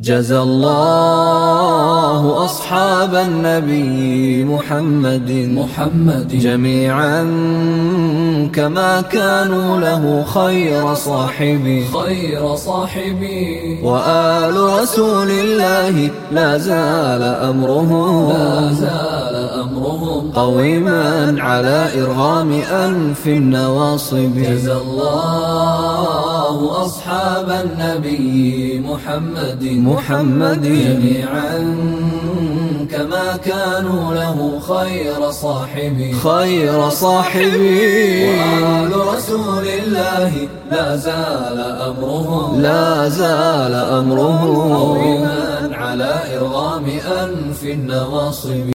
جزى الله أصحاب النبي محمد محمد. جميعا كما كانوا له خير صاحبي. خير صاحبي. وآل رسول الله لا زال أمرهم. لا زال أمرهم. قويما على إرغام أنف النواصب. جزى الله أصحاب النبي محمد. محمد. جميعا كما كانوا له خير صاحبي. خير صاحبي. وآل رسول الله لا زال أمرهم. لا زال أمرهم. على إرغام أنف النواصب.